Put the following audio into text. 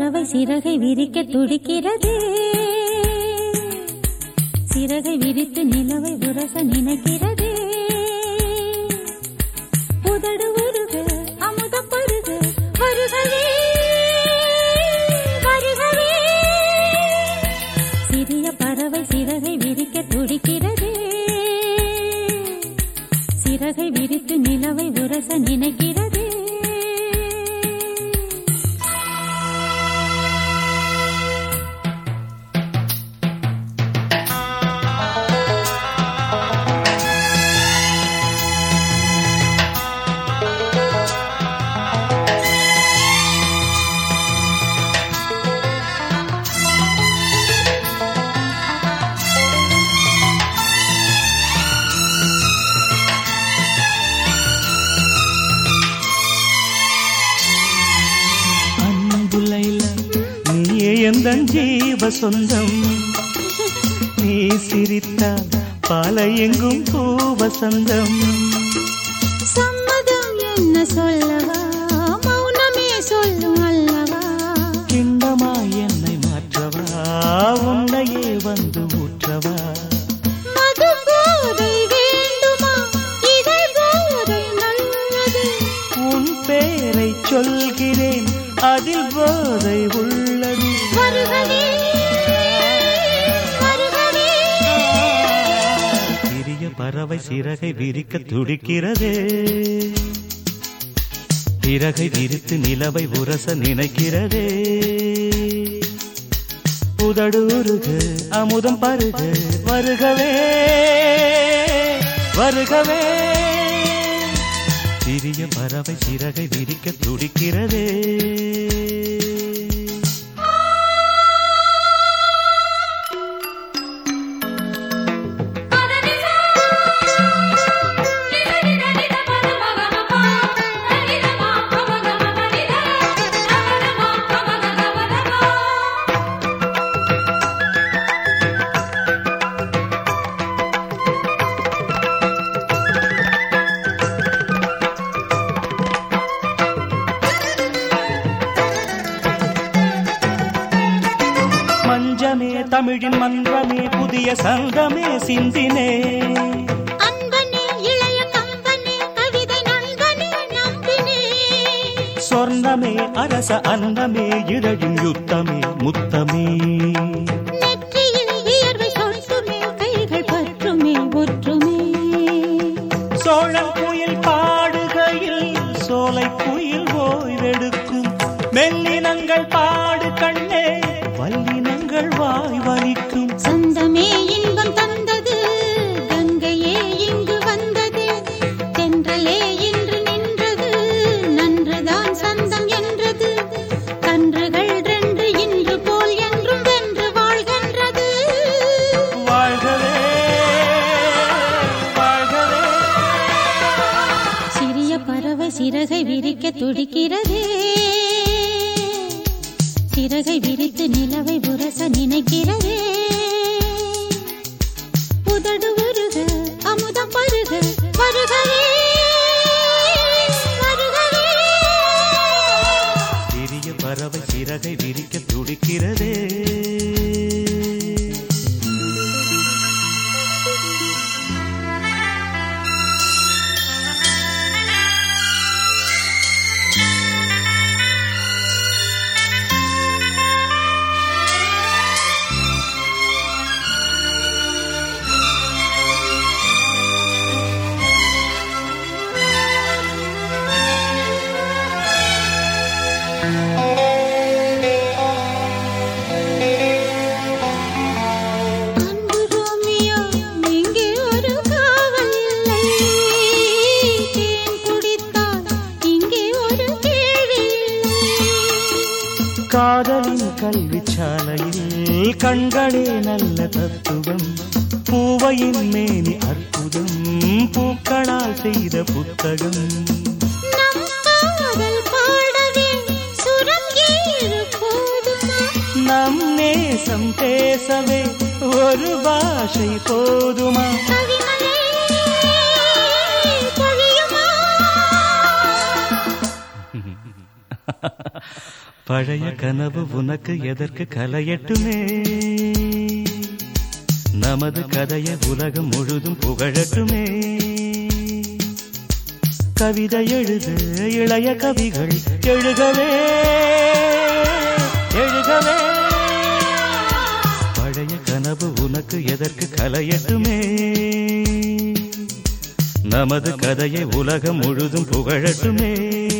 பறவை சிறகை விரிக்க துடிக்கிறது. சிறகை விரித்து நிலவை உரச நினைக்கிறது. உதடு உருக அமுத பருக வருகவே வருகவே. சிறிய பறவை சிறகை விரிக்க துடிக்கிறது. சிறகை விரித்து நிலவை உரச நினைக்கிறது. நீயே எந்த ஜீவ சொந்தம். நீ சிரித்தால் பால எங்கும் பூவசந்தம் சம்மதம் என்ன சொல்லவா? மௌனமே சொல்லும் அல்லவா? கிண்ணமா என்னை மாற்றவா? உன்னையே வந்து ஊற்றவா? சொல்கிறேன் அதில் போதை உள்ளது. பறவை சிறகை விரிக்க துடிக்கிறதே. பிறகை விரித்து நிலவை உரச நினைக்கிறதே. புதடூருகு அமுதம் பருக வருகவே வருகவே. சிறிய பறவை சிறகை விரிக்க துடிக்கிறதே. தமிழின் மன்றமே புதிய சங்கமே சிந்தினே. சொர்ணமே அரச அன்னமே இதழின் யுத்தமே முத்தமே. சோழன் குயில் பாடுகையில் சோலை குயில் ஓய்வெடுக்கும். மெல்லினங்கள் பாடு வல்லினங்கள் வாய் வலிக்கும் சொந்தமே இன்பம் தந்தது. கங்கையே இங்கு வந்தது. தென்றலே இன்று நின்றது. நன்றுதான் சந்தம் என்றது. கன்றுகள் ரெண்டு இன்று போல் என்றும் வென்று வாழ்கின்றது. வாழ்கவே வாழ்கவே. சிறிய பறவை சிறகை விரிக்க துடிக்கிறதே. சிறகை விரித்து நிலவை உரச நினைக்கிறதே உதடு உருக அமுதம் பருக வருகவே காதலின் கல்வி சாலையில் கண்களே நல்ல தத்துவம். பூவையின் மேனி அற்புதம். பூக்களால் செய்த புத்தகம். நம் நேசம் பேசவே ஒரு பாஷை போதுமா? பழைய கனவு உனக்கு எதற்கு கலையட்டுமே? நமது கதையை உலகம் முழுதும் புகழட்டுமே. கவிதை எழுது இளைய கவிகள் எழுகவே எழுகவே. கனவு உனக்கு எதற்கு கலையட்டுமே? நமது கதையை உலகம் முழுதும் புகழட்டுமே.